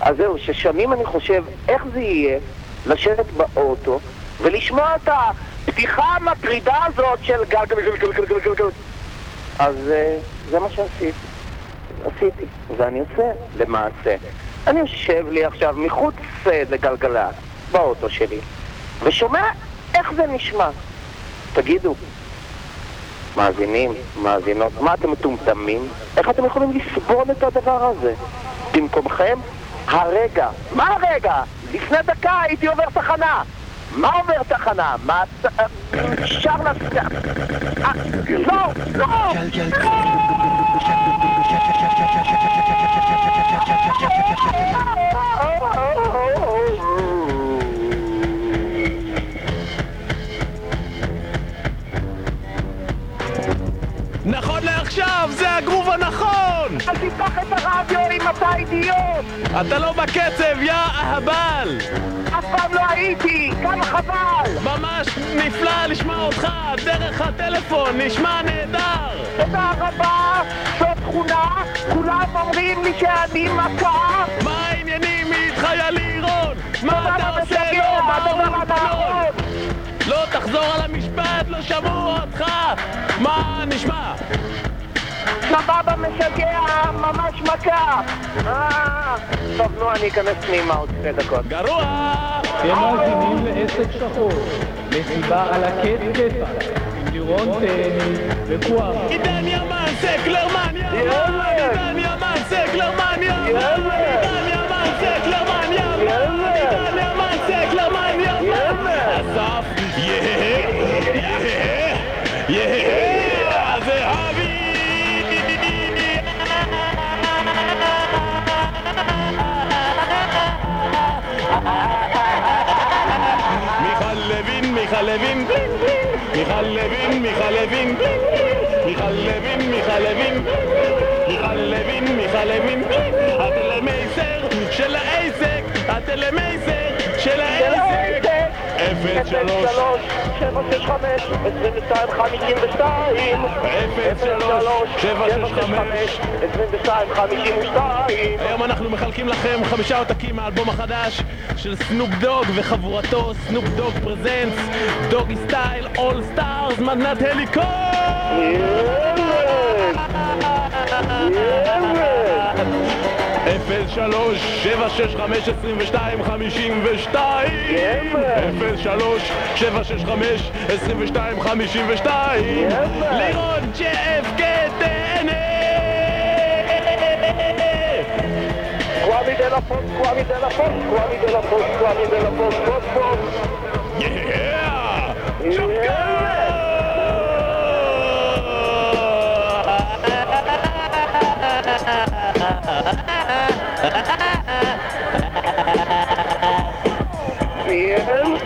אז זהו, ששנים אני חושב איך זה יהיה לשבת באוטו ולשמוע את הפתיחה המטרידה הזאת של גלגלגלגלגלגלגל. אז אה, זה מה שעשיתי. עשיתי, ואני עושה למעשה. אני יושב לי עכשיו מחוץ אה, לגלגלת, באוטו שלי, ושומע איך זה נשמע. תגידו, מאזינים, מאזינות, מה אתם מטומטמים? איך אתם יכולים לסבול את הדבר הזה? במקומכם הרגע. מה הרגע? לפני דקה הייתי עובר תחנה. מה עובר תחנה? מה... אפשר לס... אה, לא! לא! לעכשיו, זה הגרוב הנכון! אל תפתח את הרדיו אתה אידיוט! אתה לא בקצב, יא אהבל! אף פעם לא הייתי! כמה חבל! ממש נפלא לשמוע אותך דרך הטלפון, נשמע נהדר! תודה רבה! זו תכונה! כולם אומרים לי שאני מכה! מה העניינים איתך, יא לירון? מה אתה עושה לו הדבר באולפנון? הנכון! לא תחזור על המשפט, לא שמעו אותך! מה נשמע? סבבה משגע, ממש מכה! אה, טוב, נו, אני אכנס פנימה עוד שתי דקות. גרוע! אתם מאזינים לעסק שחור, מסיבה על הקצקפה, עם לירון תהני וקואר. עידן ימן, זה ימן! עידן ימן, זה קלרמן ימן! עידן ימן, זה ימן! עידן ימן, זה קלרמן ימן! אסף, יהה, יהה, יהה, מיכל לוין, מיכל לוין, מיכל לוין, מיכל לוין, מיכל לוין, מיכל לוין, מיכל לוין, הטלמייסר של העסק, הטלמייסר של העסק, היום אנחנו מחלקים לכם חמישה עותקים מהאלבום החדש של סנופ דוג וחבורתו Snoop Dogg presents Doggy Style All Stars מתנת הליקון! Yeah, man. אפס שלוש, שבע שש חמש עשרים ושתיים חמישים ושתיים אפס שלוש, שבע שש חמש עשרים ושתיים חמישים ושתיים לירון JFK תהנה Cuami della post, cuami della post, cuami della post, cuami della post, post, post. Yeah! yeah. Ha ha ha ha ha ha ha ha! Weer.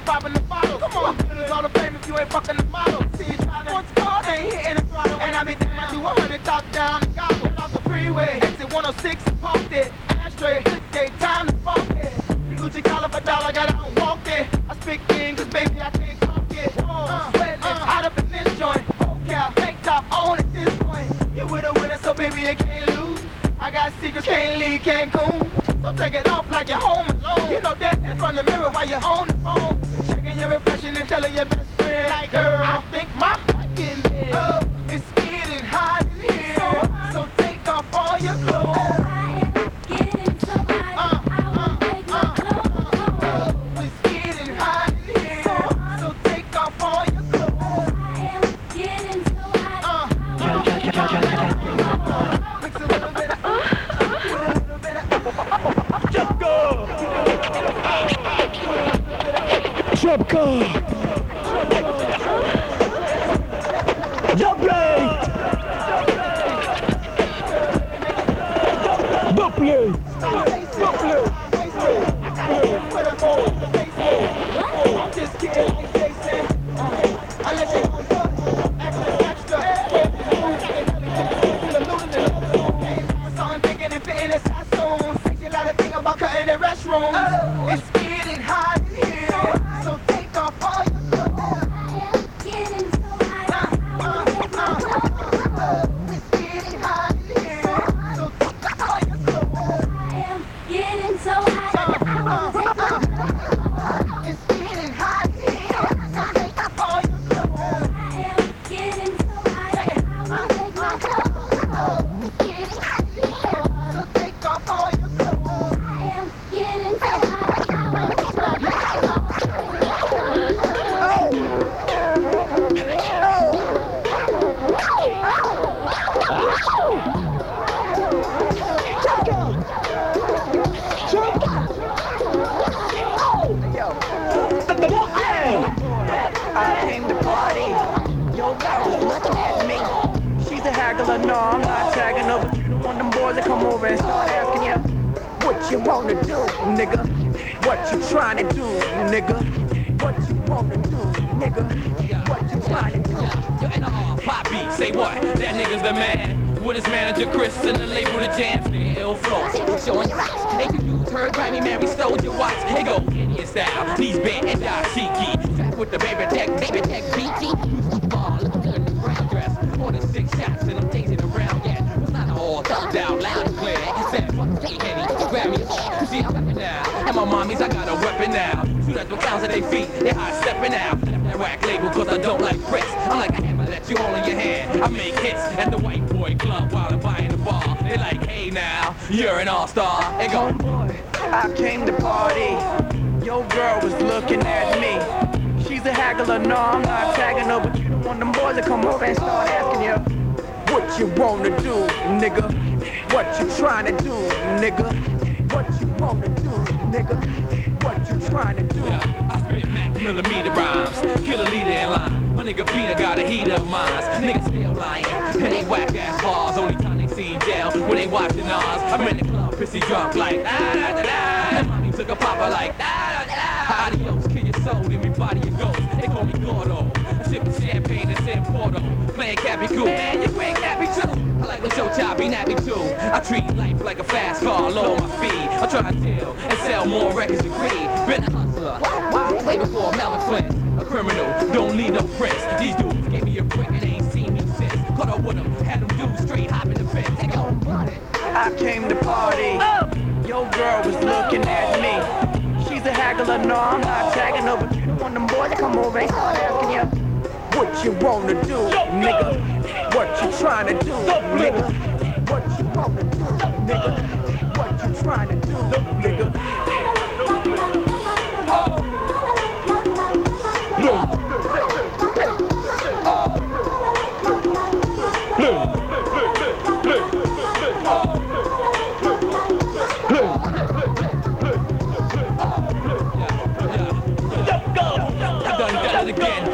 Ain't popping the bottle. Come on, it's all the fame if you ain't fucking the model. See you driving once car, ain't hitting the throttle. And I be down, I do 100 top down and gobble off the freeway. Exit 106 and pumped it. Ashtray, day time to funk it. Gucci collar for dollar, got out and walked it. I speak king, cause baby I can't talk it. Uh, sweating, hot up in this joint. Okay, tank top on at this point. You with a winner, so baby you can't lose. I got secrets, can't leave Cancun. So take it off like you're home alone. You know that in front of the mirror while you're on the phone. Your reflection and telling your best friend, like, girl, Motherfucker in the restroom, Oh. It's getting hot. you wanna do, nigga? What you trying to do, nigga? What you wanna do, nigga? What you trying to do? Yo, and uh, Poppy, say what? That nigga's the man. With his manager Chris and the label the jam, ill flow, showing rocks. They can use her Grammy Mary stole your watch. Hey go, Indian style, please bend and die, cheeky. With the baby tech, baby tech, BT. down loud and clear. Said, grab me, cause she now. And my mommies, I got a weapon now. Shoot at the cows at their feet, they high stepping out. That whack label, cause I don't like press. I'm like a hammer that you hold in your hand. I make hits at the white boy club while I'm buying the bar. They like, hey now, you're an all-star. They go, I came to party. Your girl was looking at me. She's a haggler, no, I'm not tagging her, but you don't want them boys to come over and start asking you what you wanna do, nigga. What you trying to do, nigga? What you wanna do, nigga? What you trying to do? Yeah, I spit Mac millimeter rhymes, kill a leader in line. My nigga Peter got a heat of minds. Niggas still lying, and they whack ass bars. Only time they see jail when they watching ours. I'm in the club, pissy drunk like ah, da da da da. Mommy took a papa like da da da. Adios, kill your soul, leave me body and ghost. They call me Gordo, sipping champagne and San Porto, playing Cappy Cool. Man, you playing Cappy too like a show job, be nappy too. I treat life like a fastball, low on my feet. I try to deal and sell more records than greed. Been a hustler, why play before Melvin Flint? A criminal, don't need no press. These dudes gave me a brick and they ain't seen me since. Caught up with them, had them do straight hop in the fence. They got it. I came to party. Oh! Your girl was looking at me. She's a haggler, no, I'm not tagging her, but you don't want them boys to come over. They start asking you what you wanna do, nigga. What you tryna do? nigga. What you to do, nigga? Trying to do, nigga?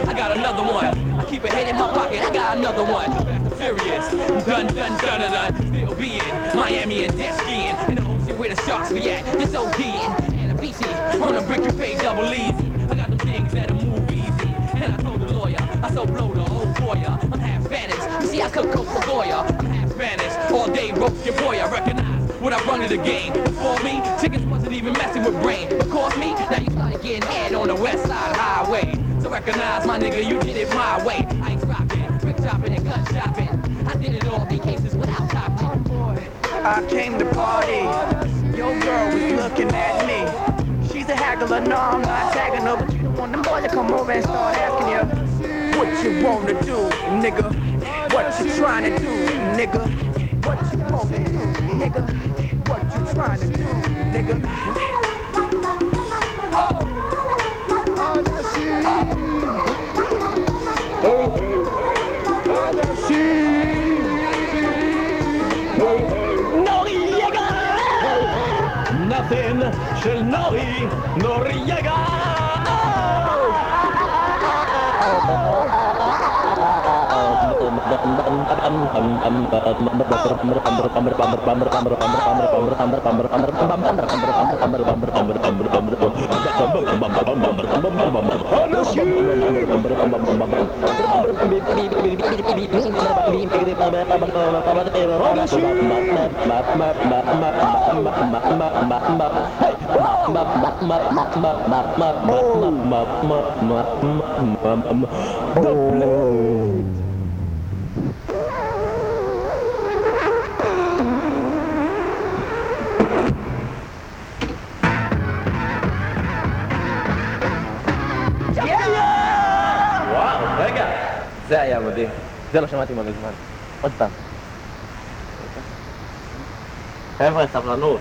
I got another one. I keep a head in my pocket. I got another one furious. Dun dun dun dun dun. Still being Miami and death skiing in the ocean where the sharks be at. It's OD and a beaches on a brick and pay double easy. I got them things that move easy, and I told the lawyer I so blow the whole boya. I'm half Spanish. You see, I cook coke for Goya. I'm half Spanish. All day broke your boy. I recognize what I run to the game. Before me, chickens wasn't even messing with brain. Of course me, now you started getting head on the West Side Highway. So recognize my nigga, you did it my way. I I came to party. Your girl was looking at me. She's a haggler, no, I'm not tagging her. But you don't want them boys to come over and start asking you what you wanna do, nigga. What you trying to do, nigga. What you wanna do, nigga. What you trying to do, nigga. של נורי, נורייגה! וואו, זה היה מדהים. זה לא שמעתי מלא זמן. עוד פעם. חבר'ה, סבלנות.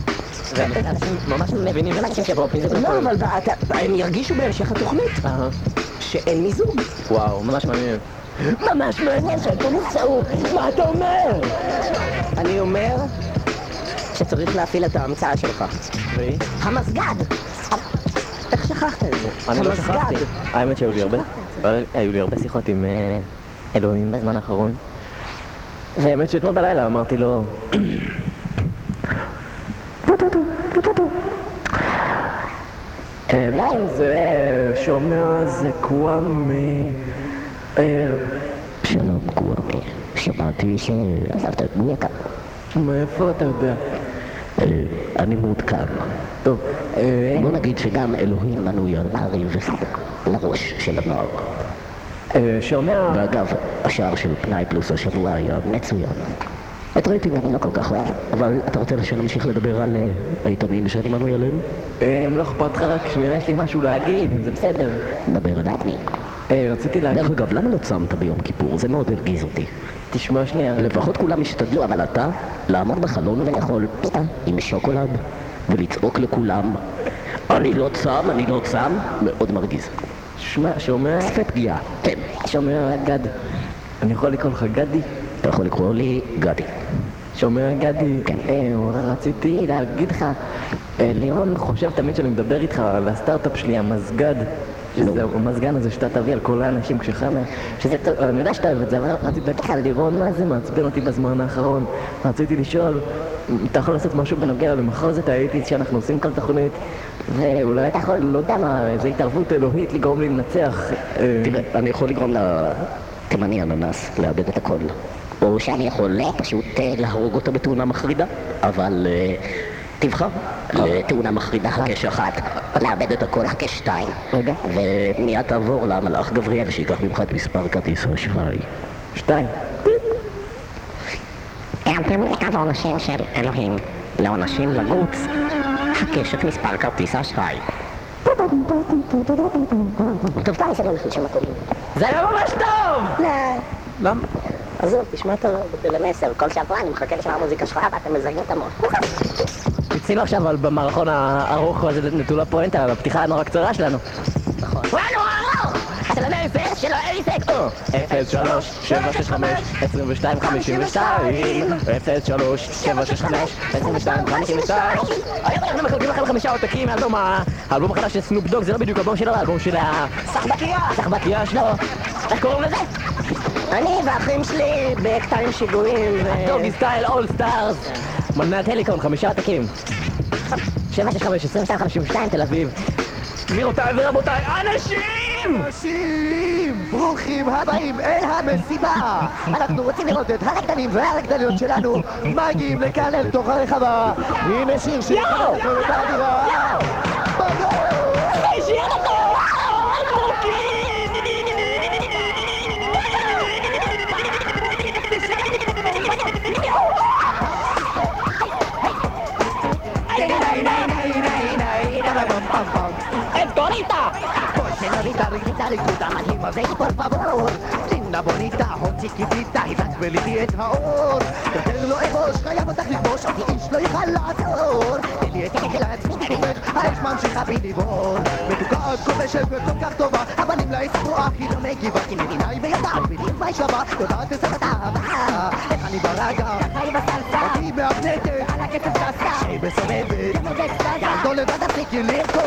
אנשים ממש מבינים אנשים שיבואו מי זה לא, אבל הם ירגישו בהמשך התוכנית שאין מיזוג. וואו, ממש מעניין. ממש מעניין שאתה נמצאו, מה אתה אומר? אני אומר שצריך להפעיל את ההמצאה שלך. והיא? המסגד! איך שכחת את זה? אני לא. שכחתי. האמת שהיו לי הרבה, היו לי הרבה שיחות עם אה, אלוהים בזמן האחרון. והאמת שאתמול בלילה אמרתי לו... זה שומע זה קוואמי. אה, שלום קוואמי, שמעתי שעזבת את מי. מאיפה אתה יודע? אני מעודכן. טוב, אה, בוא נגיד שגם אלוהים מנוי על נערי וסדק לראש של הנוער. אה, שומע... ואגב, השער של פנאי פלוס השבוע היה מצוין. את רייטינג אני לא כל כך אוהב, אבל אתה רוצה שנמשיך לדבר על אה, העיתונים שאני מנוי עליהם? אה, אם לא אכפת לך רק שנייה, יש לי משהו להגיד, זה בסדר. דבר אל עצמי. אה, רציתי להגיד... דרך אגב, למה לא צמת ביום כיפור? זה מאוד הרגיז אותי. תשמע שנייה, לפחות כולם השתדלו, אבל אתה, לעמוד בחלון ולאכול פיתה עם שוקולד ולצעוק לכולם, אני לא צם, אני לא צם, מאוד מרגיז. שמע, שומע? צפה פגיעה, כן. שומע גד. אני יכול לקרוא לך גדי? אתה יכול לקרוא לי גדי. שומע גדי? כן. אה, רציתי להגיד לך, אה, לירון חושב תמיד שאני מדבר איתך על הסטארט-אפ שלי, המסגד. שזה המזגן הזה שאתה תביא על כל האנשים כשחמר, שזה טוב, אני יודע שאתה אוהב את זה, אבל רציתי להגיד לך, לירון, מה זה מעצבן אותי בזמן האחרון? רציתי לשאול, אתה יכול לעשות משהו בנוגע למחוזת האיטית שאנחנו עושים כל תוכנית, ואולי אתה יכול, לא יודע מה, איזו התערבות אלוהית לגרום לי לנצח. אה, תראה, אני יכול לגרום לתימני אננס לאבד את הכל. או שאני יכול פשוט אה, להרוג אותו בתאונה מחרידה, אבל אה, תבחר. לתאונה מחרידה הקש אחת, לאבד את הכל הקש שתיים. רגע. ומיד תעבור למלאך גבריאל שייקח ממך את מספר כרטיס האשראי. שתיים. העמתם את העונשים של אלוהים לעונשים לגוץ, הקש את מספר כרטיס האשראי. טוב, די, זה לא נחליט של מקומים. זה היה ממש טוב! לא. למה? עזוב, תשמע את המסר, כל שבוע אני מחכה לשמוע מוזיקה שלך ואתם מזיינים את המוח. ניסינו עכשיו במערכון הארוך הזה נטול הפואנטה, על הפתיחה הנורא קצרה שלנו. נכון. וואי, נורא ארוך! של הנפש של העסק! או! 03 765 22 52 03 765 22 52 היום אנחנו מחלקים לכם חמישה עותקים מאלבום ה- האלבום החדש של סנופ דוג זה לא בדיוק אלבום שלו, האלבום של שלו איך קוראים לזה? אני והאחים שלי בקטעים שיגועים ו... Doggy Style All Stars מתנת הליקון, חמישה עותקים. 765, 2252, תל אביב. גבירותיי ורבותיי, אנשים! אנשים! ברוכים הבאים אל המסיבה! אנחנו רוצים לראות את הרקדנים והרקדניות שלנו מגיעים לכאן אל תוך הרחבה הנה שיר שיכול לכם את Torita. Por señorita, riquita, más y por favor. Linda, bonita, o chiquitita, y das felicidad, favor. Te lo hemos no te rimos, y islo y jalador. El día que la escribe, a es man si sabe ni vos. Me toca casco, me ve con cartova, a banim la es roa, y no me equiva, y me dinai, me da me dinai, me shaba, lo date se mataba. אני ברגע, אני בסלסה, אני מאבנטת, על הכסף שעשה, me מסובבת לבד תפסיקי לרקוד,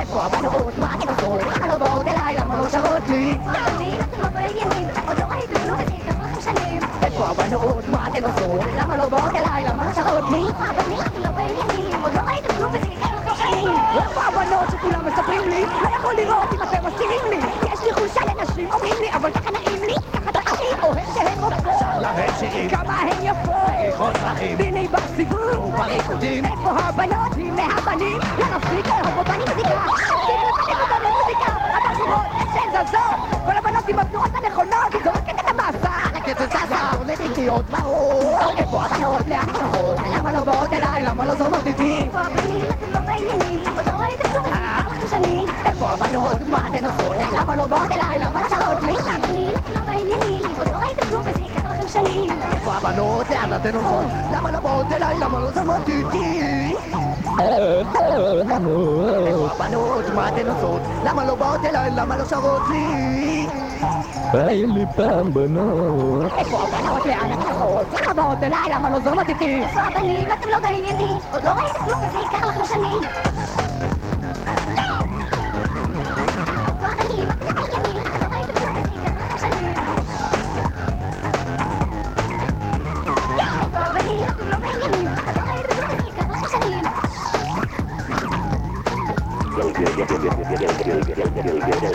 איפה הבנות, מה אתם עושות? למה לא באות אליי, למה לא שרות לי? אני, אתם לא בעניינים, עוד לא ראיתם וזה ייקח לכם שנים. איפה הבנות, מה אתן עושות? למה לא באות אליי, למה לא שרות לי? אבל אתם לא בעניינים, עוד לא ראיתם כלום ייקח לכם שנים. איפה הבנות שכולם מספרים לי? לא יכול לראות אם אתם מסתירים לי יש לי חולשה לנשים, אומרים לי, אבל ככה נעים לי, ככה אתה הכי אוהב שהן רוצות. להם שירים, כמה הן יפות, צריכות פרחים, והנה בסיבוב. ובריקודים איפה הבנות היא מהבנים? לא נפסיק לאהוב אותה עם מוזיקה. תפסיק לשחק אותה עם מוזיקה. אתה לראות שהן זזות. כל הבנות עם התנועות הנכונות, היא זורקת את המסה. הקצב זזה, איטיות באור איפה הבנות, לאן הולכות? למה לא באות אליי? למה לא זורמות איתי? איפה הבנים? אתם לא בעניינים. וזה ייקח לכם שנים. איפה הבנות, מה אתן עושות? למה לא באות אליי? למה לא שרות לי? איפה הבנים? לא בעניינים. עוד לא ראיתם כלום וזה ייקח לכם שנים. איפה הבנות, לאן אתן הולכות? למה לא באות אליי? למה לא זורמות איתי? איפה הבנות, מה אתן עושות? למה לא באות אליי? למה לא שרות לי? היו לי פעם בנות. איפה הבנות? לאן אתם הולכות? למה באות אליי? למה לא זורמות איתי? איפה הבנים? אתם לא בעניינים. עוד לא ראיתם כלום וזה ייקח לכם שנים. Gracias.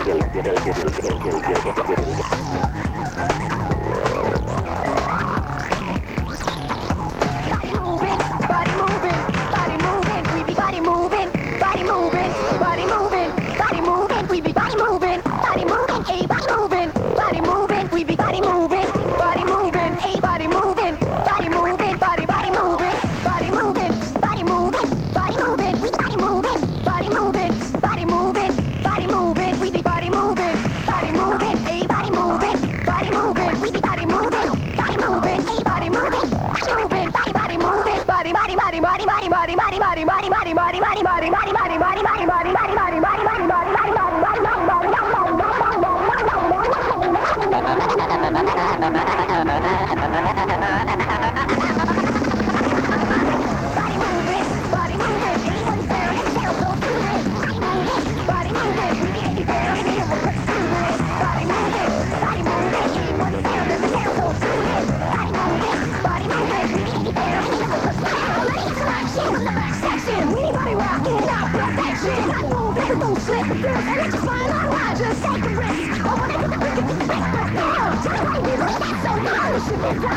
Gracias.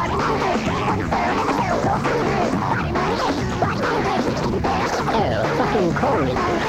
Carlos.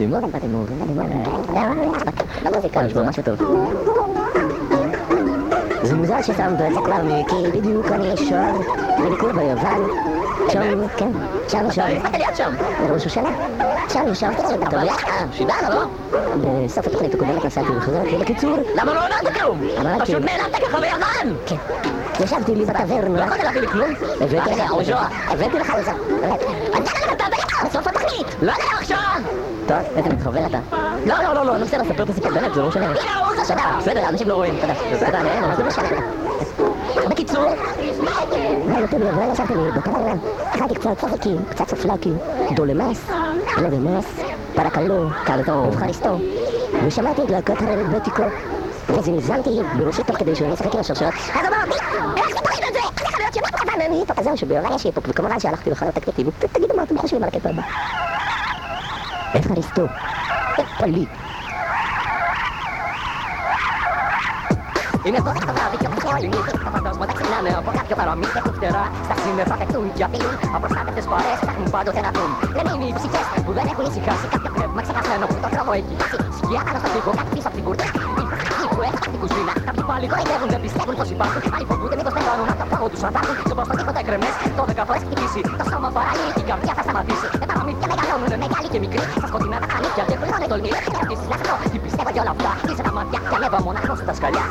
זה מוזיקה, יש בו משהו טוב. זה מוזר ששמת את זה כבר כי בדיוק אני שם בביקור ביוון. שם, כן, שם ישב. איפה ליד שם? בראש השנה. שם ישבתי, טוב, אה, שידענו, לא? בסוף התוכנית הקודמת נסעתי וחזרתי. בקיצור, למה לא אמרת כלום? פשוט נעלמת ככה ביוון! כן. ישבתי לי בטברנה. לא יכולת להביא לי כלום? הבאתי לך, אוז'ו, הבאתי לך זה. אתה לך את הבטח, בסוף התוכנית! לא יודע עכשיו! טוב, איזה מתחבר אתה. לא, לא, לא, לא, אני רוצה לספר את הסיפור, באמת, זה לא משנה. תודה, בסדר, אנשים לא רואים, תודה. תודה, נהנה, מה זה משנה? בקיצור, הייתי ביוון, ישבתי לי בטברנה. אכלתי קצת צחקים, קצת סופלקים, דולמס, דמס, פרקלו, קלטו, אבחריסטו. ושמעתי את להקת הרלבטיקו. וזמזמתי בראשי תוך כדי שהוא משחק עם השרשרת. אז אמרתי, איך פותחים את זה? איך יכול להיות שמות לבן אני אז זהו שביוון יש היפופ, וכמובן שהלכתי לחנות תקליטים. תגידו מה אתם חושבים על הקטע הבא. פליט. E mesmo que tava χωρί Παντός μου τα ξεχνάνε από κάποιο παραμύθι του φτερά Στα ξύννεφα πετούν γιατί απροστάτευτες παρές ψάχνουν πάντοτε να βρουν Δεν είναι οι ψυχές που δεν έχουν ησυχάσει κάποιο πνεύμα ξεχασμένο που το δρόμο έχει χάσει Σκιά πάνω στο τύπο κάτι πίσω από την κουρτιά Ή που έχει την κουζίνα πάλι κοροϊδεύουν, δεν πιστεύουν πως υπάρχουν. Άλλοι φοβούνται μήπως τελειώνουν από τα φάγω τους αντάρχουν. Και όπως τίποτα γκρεμές, το δέκα φορές χτυπήσει. Το σώμα παράγει, η καρδιά θα σταματήσει. Ε, τα μαμύθια μεγαλώνουν, μεγάλοι και μικροί. Στα σκοτεινά τα χανίκια δεν χρειάζονται τολμή. Κρατήσεις γι' αυτό, τι πιστεύω για όλα αυτά. Κλείσε τα μάτια και ανέβα μονάχος τα σκαλιά.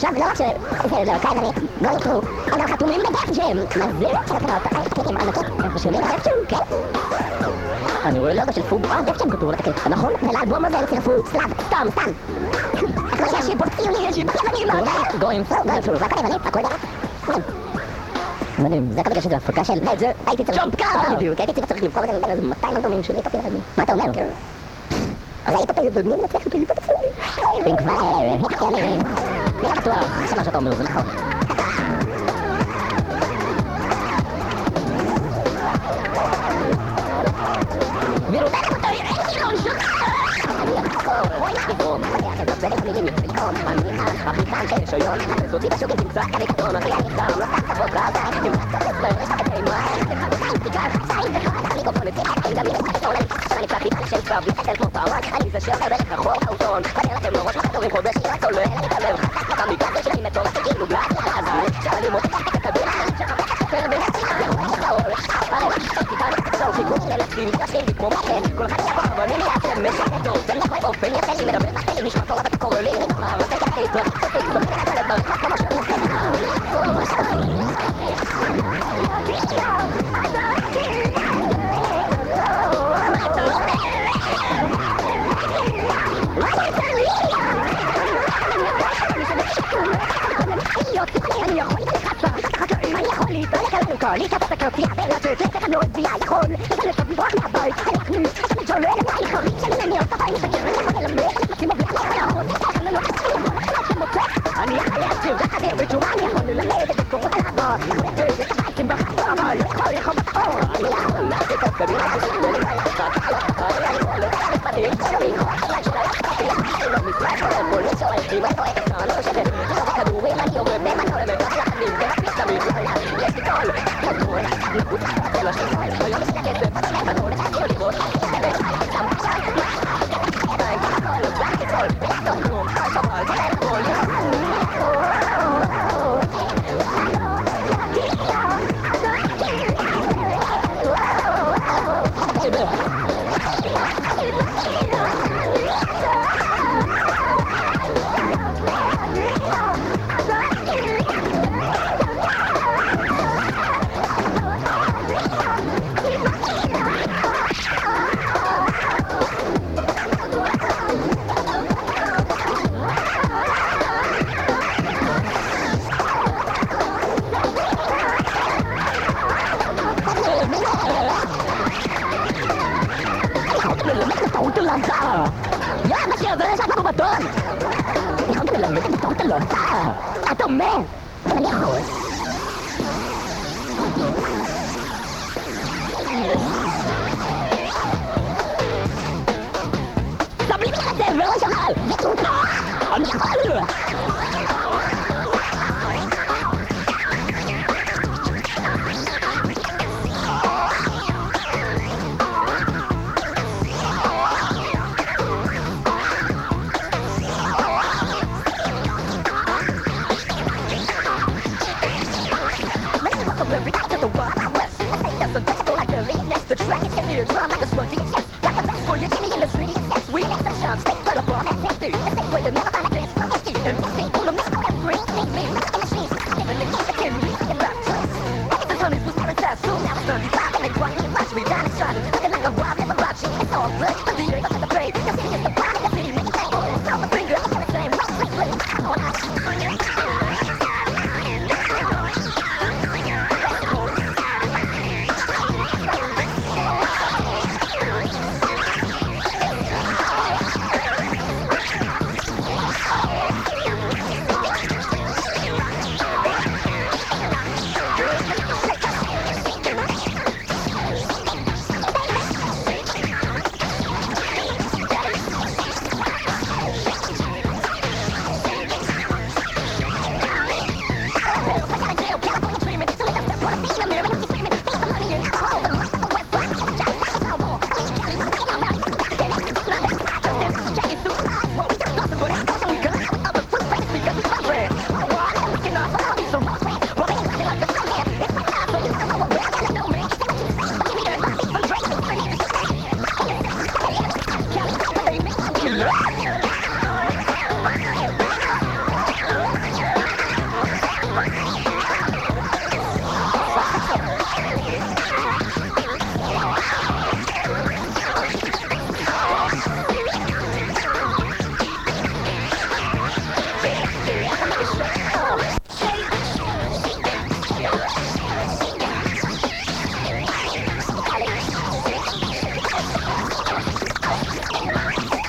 עכשיו לא רק ש... לא, כאן אני... לא נותרו. אנחנו חתומים בדף ג'ם. מה זה? הקטעים ענקות. הם חשובים בדף ג'ם, כן. אני רואה לוגו של פוג, אה, דף ג'ם כתוב על. נכון? ולאלבום הזה צירפו סלאב, סתם, סתם. יש שיפור ציוני, יש שיפור יווני, לא יודע. גויים, לא אפילו, רק היווני, הכל דבר. מדהים, זה כרגע שזה הפקה של... את זה הייתי צריך... ג'ומפ קאר! בדיוק, הייתי צריך לבחור את זה 200 אלבומים שלי. מה אתה אומר? אז היית פה בבני נצליח אותי. אם כבר, Ja bטוח, זה מה שאתה אומר, זה נכון. ורודף אותו, יראה כיוון שלך! כל החירום, בבית מילים יפיקום, במנהל, בפיתן של שויון, זאתי בשוק תמצא אלקטרון, אחי היקר, לא כך כבוד בעבר, אם אתה תצטרך, יש לך תימה, תחלוכה עם תקרה, חצה עם וחלת המיקרופון, תצטרך, תגמי, תצטרך, אני חיתן של קרב להסתכל כמו פעמק אני זה שעובר דרך רחוב האוטון בדרך אתם לא ראש מחתורים חודש שירת עולה את הלב חכה מיקרופון שלי מטורף כאילו גלאט אז שאני מוצא את הכדור כל אחד יש פה אבנים יעשה משק נכון באופן יפה לי מדבר נשמע טוב אתה קורא לי אבל זה ככה יתרח תפסיק להתחצה, אני יכול להתחצה, ולתת לך לא הביאה יכול לברוח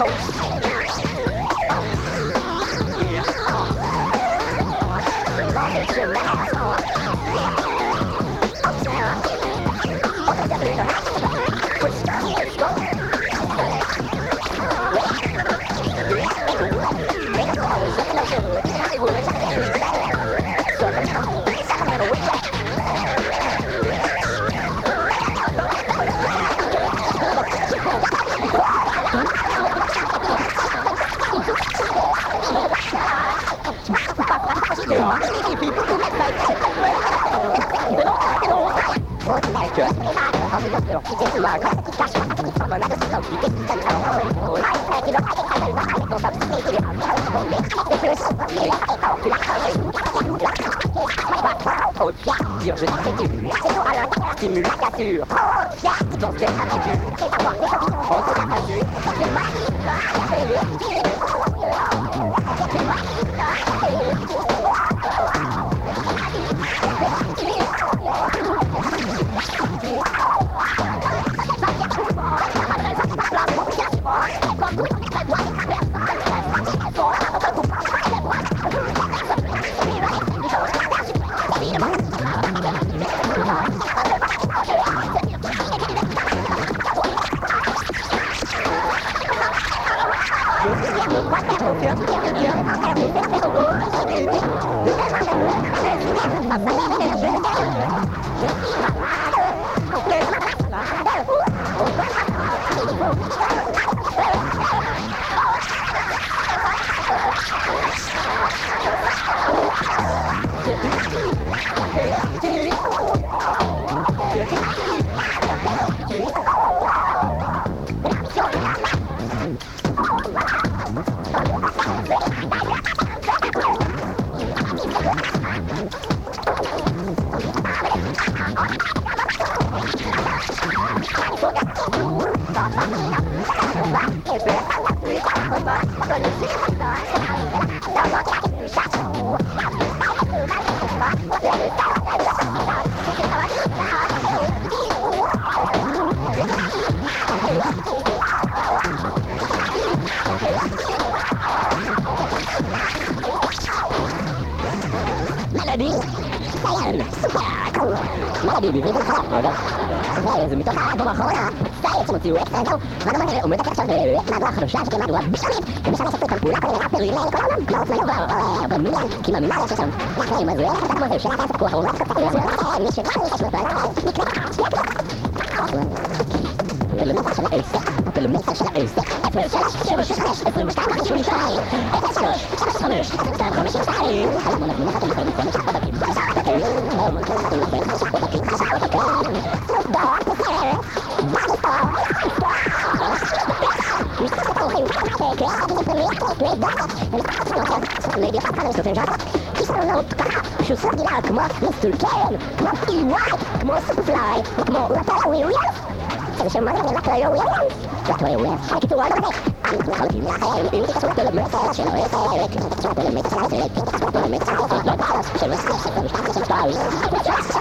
toast. Oh, yeah, don't get me wrong. שהוא עץ ואגר, ואגר מנהל, הוא מבטא עכשיו מהדורה החדשה שכמהדורה בשלב, ומשלשת איתם פעולה כדי לרפל רילי לכל העולם, כמו אופניים ובמיליאן, כי במיליאן יש שם, ואחרי עם הזויה, אתה מוזר, שאלה כאן תפוח, הוא רק כפתח, הוא רק כפתח, הוא רק כפתח, הוא רק כפתח, بالمطعم شرق الساعة بالمطعم شرق الساعة أفر سلاش شبر شلاش أفر مستعمل خشب مشاعي أفر سلاش شبر خمش أفر خمش مشاعي هلا من من خطر من خمش عبدك عبدك عبدك عبدك عبدك عبدك عبدك عبدك عبدك מגיע פאנל סופר ג'אטה, כישרונות ככה, פשוט רגילה, כמו מסטול קרן, כמו פיל וואי, כמו סופרפליי, או כמו רטלה וויליאמס. שאני שומע רגע רטלה וויליאמס. רטלה וויליאמס, הקיצור עוד הרבה.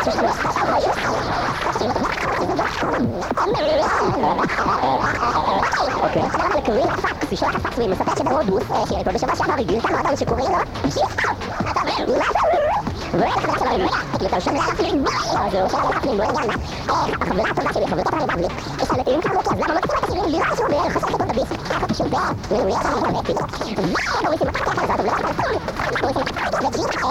Thank you. אוקיי. אז כמה לקוראים הפקס, ישלח הפקס והיא מספרת שברודוס, בשבוע שעבר הגיל כמה אדם שקוראים אתה אומר, אתה שלא יודע, כי אתה יושב לאף פלינג בואי, אז הוא יושב לאף פלינג בואי, יאללה. החברה הטובה שלי, חברתו פעם לא תקרא את השני לירה שלו בערך, חסר תקום בביס, ככה פשוט בערך,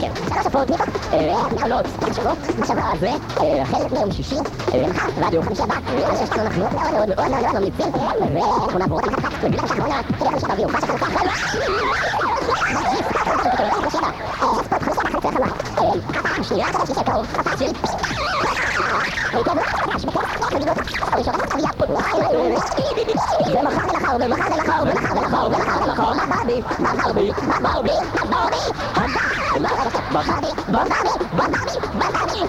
כן, ספות, מחלות, תשובות, מחשבה על זה, חלק מיום שישי, רדיו שבת, אז יש לנו אנחנו מאוד מאוד מאוד מאוד ממליצים, ואנחנו נעבור את המשחק, ובגלל האחרונה, תהיה לנו שבע מה שכתוב ככה, ומחר ולחר ומחר ולחר ומחר ולחר ומחר ומחר ומחר ומחר ומחר ומחר ומחר Botany, botany, botany, botany.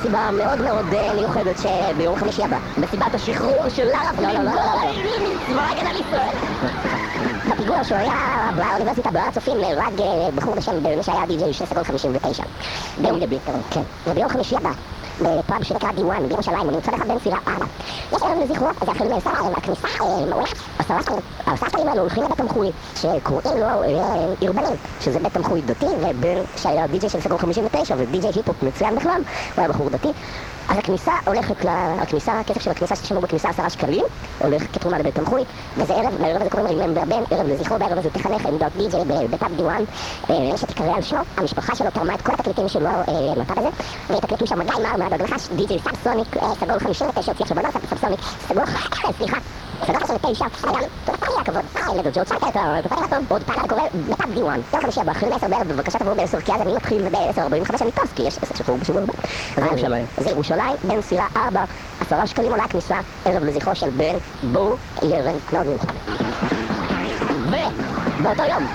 מסיבה מאוד מאוד אה, מיוחדת שביום חמישי הבא מסיבת השחרור של לארה לא, לא, לא, לא, צבא הגנה לישראל. בפיגוע שהוא היה באוניברסיטה בהר הצופים נהרג אה, בחור בשם מי שהיה די.ג'יי של סגול 59 ביום דבי, כן. וביום חמישי הבא בפאב שנקרא דיוואן בירושלים, הוא נמצא לך בין סירה 4 יש ערב לזכרו, זה החל מעשר הכניסה העשרה שקלים האלו הולכים לבית תמחוי שקוראים לו אה, ערבלים שזה בית תמחוי דתי ובן שהיה די.ג'יי של סגול 59 ודי.ג'יי היפ-הופ מצוין בכלל הוא היה בחור דתי אז הכניסה הולכת, ל... הכניסה, הכסף של הכניסה שתשלמו בכניסה עשרה שקלים הולך כתרומה לבית תמחוי וזה ערב, לערב הזה קוראים רימם ברבן, ערב לזכרו בערב הזה תחנך עמדות די.ג'יי בפאב דיוואן שתקרא על שמו, המשפחה שלו תרמה את כל התקליטים שלו לפאב הזה ותקליטו שם גיא מר מהדוד לחש, די.ג'יי סאבסוניק, סגול 59 הוציא עכשיו בנוסף, סאבסוניק, סגול, סליחה סגול 59, אגב, תודה פעם הכבוד, היי לדוג'ות, שאתה אתה פעם הטוב, עוד פעם קורא בפאב דיוואן, יום חמישי הבא, אחרי 10 בערב, בבקשה תבואו ב-10 כי אז אני מתחיל וב-10.45 אני טס, כי יש עשר שחרור בשבוע הבא. זה ירושלים. זה ירושלים, בין סירה 4, עשרה שקלים עולה הכניסה, ערב לזכרו של בן בור ירן מאוד מיוחד. ובאותו יום,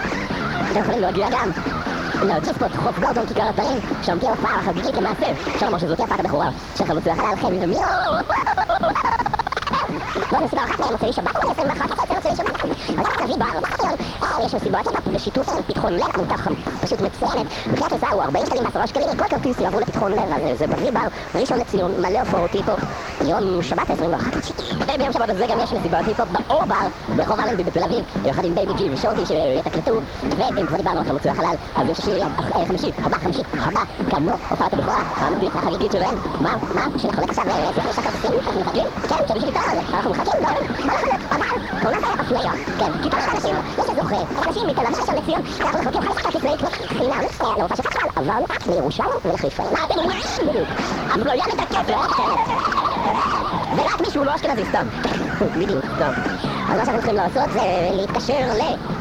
אתם יכולים להגיע גם לג'ספוט, חוף גורדון, כיכר הפנים, שם תהיה הופעה חגיגית למעשה, אפשר לומר שזאת תהיה הפעת הבכורה של חלוץ והחלל לכם, לא מסיבה אחת מהם מוצאי שבת, 21 אחת מוצאי שבת, אז רק תביא בארבע יש מסיבות בשיתוף פתחון לב, עמותה פשוט מצוינת, מחיר הכניסה הוא 40 שקלים ו-10 שקלים, כל כרטיס יעברו לפתחון לב, אז זה בגבי בר, ראשון לציון, מלא הופעות היפו, יום שבת 21 וביום שבת הזה גם יש מסיבת היפו באור בר, ברחוב אלנבי בתל אביב, יחד עם בייבי ג'י ושוטי שיתקלטו, ואם כבר דיברנו על חמוצי החלל, אז יש שירי חמישי, הבא חמישי, הבא, כאמור, הופעת הבכורה, החגיגית שלהם, מה, מה, כן, אנחנו מחכים, אבל, עונת האפליה, כן, כי כמה אנשים, יש זוכה, אנשים מתל אביב של לציון, אנחנו מחכים חצי חצי לפני חינם, להופעה של חלל, אבל רק לירושלים ולחיפה, מה אתם אומרים? אפליה מתקפת, ורק מישהו לא אשכנזי סתם, בדיוק, טוב, אז מה שאנחנו צריכים לעשות זה להתקשר ל...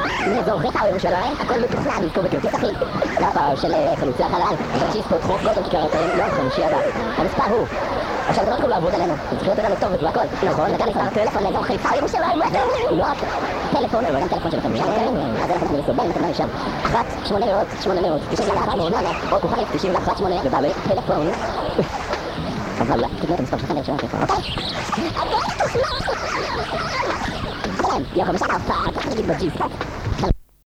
חיפה או ירושלים, הכל מתוכנן, פה בכרטיס אחיד. להפעה של חלוצי החלל, צ'יספוט, חוף גודל, כיכר התאים, לא, חמישי הבא. המספר הוא. עכשיו אתם לא תוכלו לעבוד עלינו, אתם צריכים לתת לנו כתובת והכל. נכון, נתן מספר טלפון לאזור חיפה או ירושלים, לא רק טלפון, אבל גם טלפון שלכם. אז אנחנו מסובים, אתם שם. אחת, שמונה מאות, שמונה מאות, תשעים ואחת, שמונה, או כוכבית, תשעים ואחת, שמונה, ובעלי טלפון. אבל תקנו את המספר שלכם חיפה, אוקיי? כן, יום חמישה נגיד בג'יסט.